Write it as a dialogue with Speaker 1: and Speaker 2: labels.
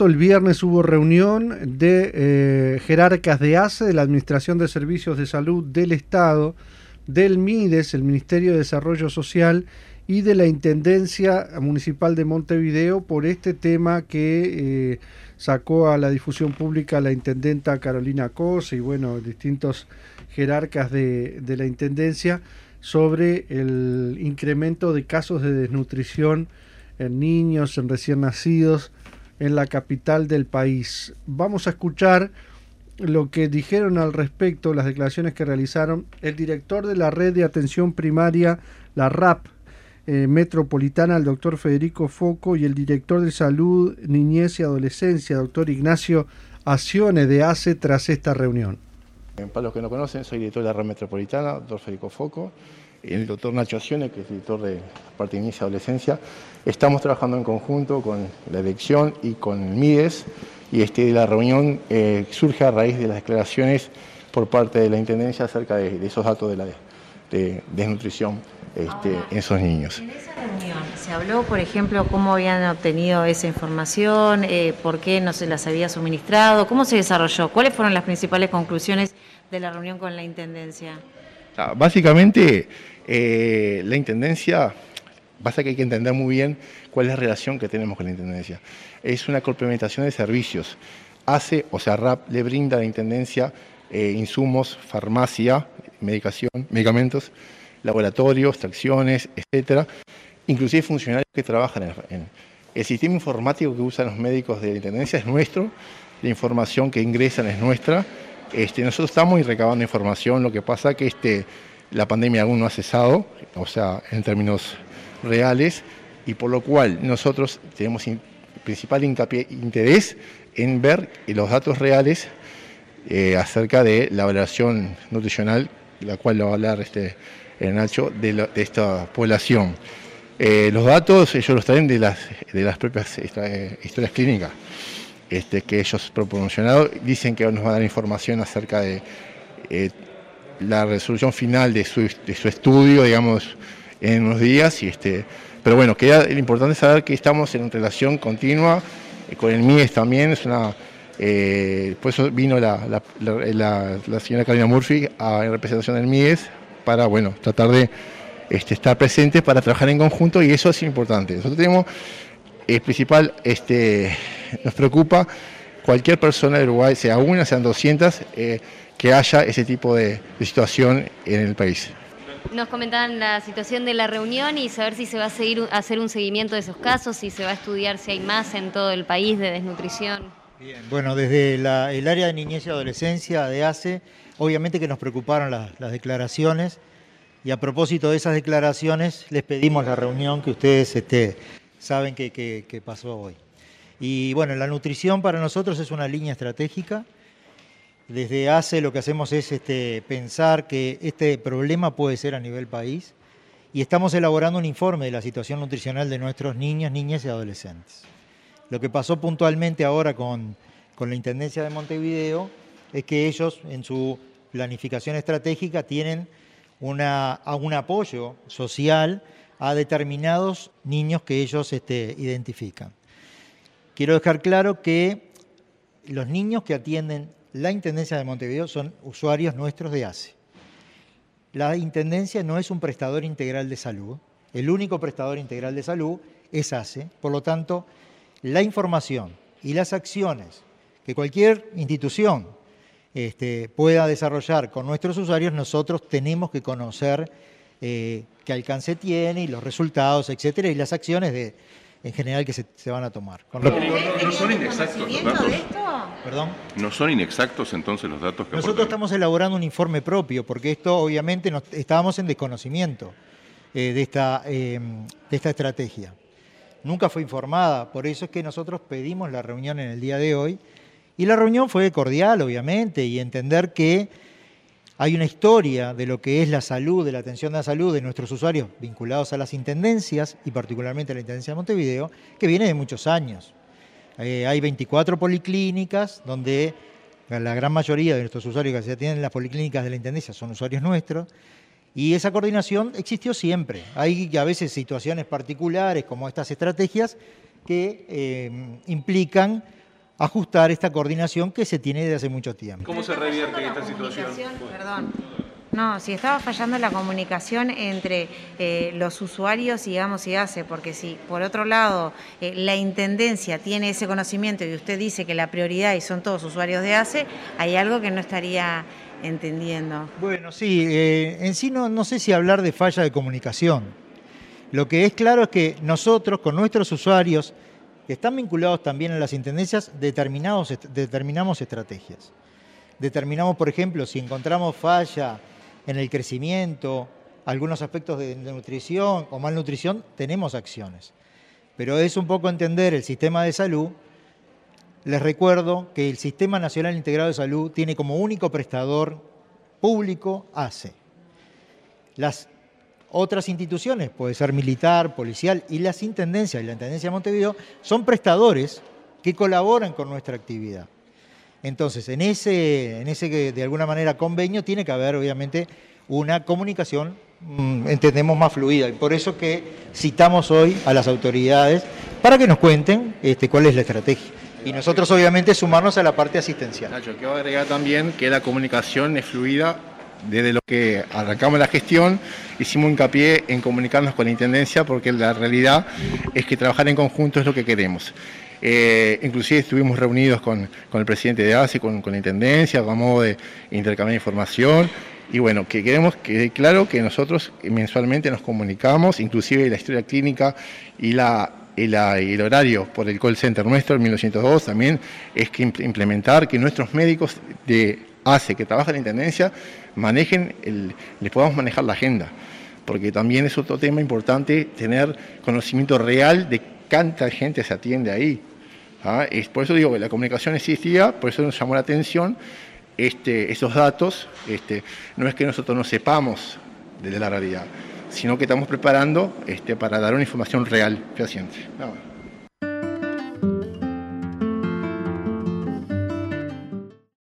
Speaker 1: El viernes hubo reunión de eh, jerarcas de ACE, de la Administración de Servicios de Salud del Estado, del MIDES, el Ministerio de Desarrollo Social, y de la Intendencia Municipal de Montevideo por este tema que eh, sacó a la difusión pública la Intendenta Carolina Cosa y bueno, distintos jerarcas de la Intendencia sobre el incremento de casos de desnutrición en niños, en recién nacidos, en la capital del país. Vamos a escuchar lo que dijeron al respecto, las declaraciones que realizaron el director de la red de atención primaria, la RAP eh, metropolitana, el doctor Federico Foco, y el director de salud, niñez y adolescencia, doctor Ignacio Acione de ACE, tras esta reunión.
Speaker 2: Para los que no conocen, soy director de la red metropolitana, doctor Federico Foco el doctor Nacho Acione, que es director de parte de Inicia Adolescencia, estamos trabajando en conjunto con la elección y con el MIDES, y este, la reunión eh, surge a raíz de las declaraciones por parte de la Intendencia acerca de, esos datos de la desnutrición este, en esos niños.
Speaker 3: En esa reunión se habló, por ejemplo, cómo habían obtenido esa información, eh, por qué no se las había suministrado, cómo se desarrolló, cuáles fueron las principales conclusiones de la reunión con la Intendencia.
Speaker 2: Ah, básicamente, eh, la Intendencia, pasa que hay que entender muy bien cuál es la relación que tenemos con la Intendencia. Es una complementación de servicios. Hace, o sea, RAP le brinda a la Intendencia eh, insumos, farmacia, medicación, medicamentos, laboratorios, tracciones, etcétera, inclusive funcionarios que trabajan en, el sistema informático que usan los médicos de la Intendencia es nuestro, la información que ingresan es nuestra. Este, nosotros estamos recabando información, lo que pasa que este, la pandemia aún no ha cesado, o sea, en términos reales, y por lo cual nosotros tenemos principal interés en ver los datos reales eh, acerca de la evaluación nutricional, la cual lo va a hablar este, Nacho, de, esta población. Eh, los datos ellos los traen de las, de las propias eh, historias clínicas este, que ellos proporcionado. Dicen que nos va a dar información acerca de la resolución final de su, estudio, digamos, en unos días. Y este, pero bueno, queda lo importante saber que estamos en relación continua eh, con el MIES también. Es eh, por eso vino la, señora Carolina Murphy en representación del MIES para bueno, tratar de este, estar presentes para trabajar en conjunto y eso es importante. Nosotros tenemos, el principal, este, nos preocupa cualquier persona de Uruguay, sea una, sean 200, eh, que haya ese tipo de, situación en el país.
Speaker 3: Nos comentaban la situación de la reunión y saber si se va a seguir a hacer un seguimiento de esos casos, si se va a estudiar si hay más en todo el país de desnutrición.
Speaker 4: Bien, bueno, desde el área de niñez y adolescencia de ACE, obviamente que nos preocuparon las, declaraciones y a propósito de esas declaraciones les pedimos la reunión que ustedes este, saben que, que pasó hoy. Y bueno, la nutrición para nosotros es una línea estratégica desde ACE lo que hacemos es este, pensar que este problema puede ser a nivel país y estamos elaborando un informe de la situación nutricional de nuestros niños, niñas y adolescentes. Lo que pasó puntualmente ahora con, la Intendencia de Montevideo es que ellos en su planificación estratégica tienen un apoyo social a determinados niños que ellos este, identifican. Quiero dejar claro que los niños que atienden la Intendencia de Montevideo son usuarios nuestros de ACE. La Intendencia no es un prestador integral de salud, el único prestador integral de salud es ACE, por lo tanto, la información y las acciones que cualquier institución este, pueda desarrollar con nuestros usuarios, nosotros tenemos que conocer eh, qué alcance tiene y los resultados, etcétera, y las acciones de, en general que se, van a tomar.
Speaker 5: no, son inexactos los datos. ¿Perdón? ¿No son inexactos entonces los datos que
Speaker 4: Nosotros estamos elaborando un informe propio, porque esto obviamente estábamos en desconocimiento eh, de, esta, eh, de esta estrategia. Nunca fue informada, por eso es que nosotros pedimos la reunión en el día de hoy. Y la reunión fue cordial, obviamente, y entender que hay una historia de lo que es la salud, de la atención de la salud de nuestros usuarios vinculados a las intendencias y particularmente a la Intendencia de Montevideo, que viene de muchos años. Eh, hay 24 policlínicas donde la gran mayoría de nuestros usuarios que se atienden en las policlínicas de la Intendencia son usuarios nuestros. Y esa coordinación existió siempre. Hay a veces situaciones particulares como estas estrategias que eh, implican ajustar esta coordinación que se tiene desde hace mucho tiempo.
Speaker 5: ¿Cómo se revierte esta situación?
Speaker 3: Perdón. No, si estaba fallando la comunicación entre eh, los usuarios, digamos, y hace, porque si por otro lado eh, la Intendencia tiene ese conocimiento y usted dice que la prioridad y son todos usuarios de ACE, hay algo que no estaría entendiendo.
Speaker 4: Bueno, sí, eh, en sí no, no sé si hablar de falla de comunicación. Lo que es claro es que nosotros, con nuestros usuarios, que están vinculados también a las intendencias, determinamos estrategias. Determinamos, por ejemplo, si encontramos falla en el crecimiento, algunos aspectos de, nutrición o malnutrición, tenemos acciones. Pero es un poco entender el sistema de salud. Les recuerdo que el Sistema Nacional Integrado de Salud tiene como único prestador público ACE. Las otras instituciones, puede ser militar, policial, y las intendencias y la Intendencia de Montevideo, son prestadores que colaboran con nuestra actividad. Entonces, en ese, en ese de alguna manera convenio tiene que haber obviamente una comunicación, mm, entendemos, más fluida. Y por eso que citamos hoy a las autoridades para que nos cuenten este, cuál es la estrategia. Y nosotros obviamente sumarnos a la parte asistencial.
Speaker 2: Nacho, quiero agregar también que la comunicación es fluida desde lo que arrancamos la gestión, hicimos hincapié en comunicarnos con la Intendencia porque la realidad es que trabajar en conjunto es lo que queremos. Eh, inclusive estuvimos reunidos con, el presidente de ASE, con, con la Intendencia, vamos de intercambiar información. Y bueno, que queremos que claro que nosotros mensualmente nos comunicamos, inclusive la historia clínica y la el, horario por el call center nuestro, el 1902, también es que implementar que nuestros médicos de ACE que trabajan en la Intendencia manejen, el, les podamos manejar la agenda, porque también es otro tema importante tener conocimiento real de cuánta gente se atiende ahí. ¿ah? Es, por eso digo que la comunicación existía, por eso nos llamó la atención este, esos datos. Este, no es que nosotros no sepamos de la realidad, sino que estamos preparando este, para dar una información real, fehaciente.